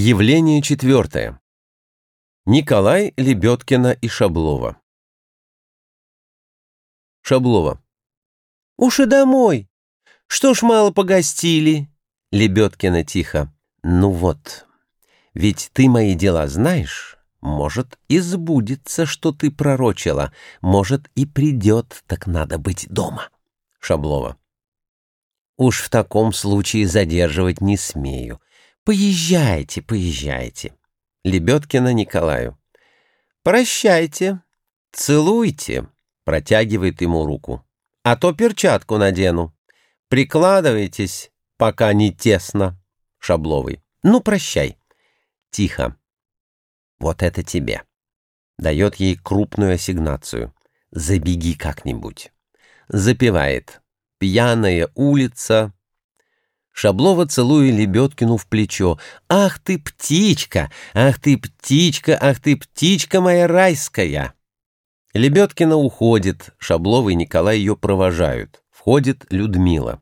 Явление четвертое. Николай Лебедкина и Шаблова. Шаблова. «Уж и домой. Что ж мало погостили?» Лебедкина тихо. «Ну вот, ведь ты мои дела знаешь. Может, и сбудется, что ты пророчила. Может, и придет, так надо быть дома». Шаблова. «Уж в таком случае задерживать не смею. Поезжайте, поезжайте. Лебедкина Николаю. Прощайте, целуйте, протягивает ему руку. А то перчатку надену. Прикладывайтесь, пока не тесно. Шабловый. Ну, прощай. Тихо. Вот это тебе. Дает ей крупную ассигнацию. Забеги как-нибудь. Запевает. Пьяная улица, Шаблова целуя Лебедкину в плечо. «Ах ты, птичка! Ах ты, птичка! Ах ты, птичка моя райская!» Лебедкина уходит, Шаблова и Николай ее провожают. Входит Людмила.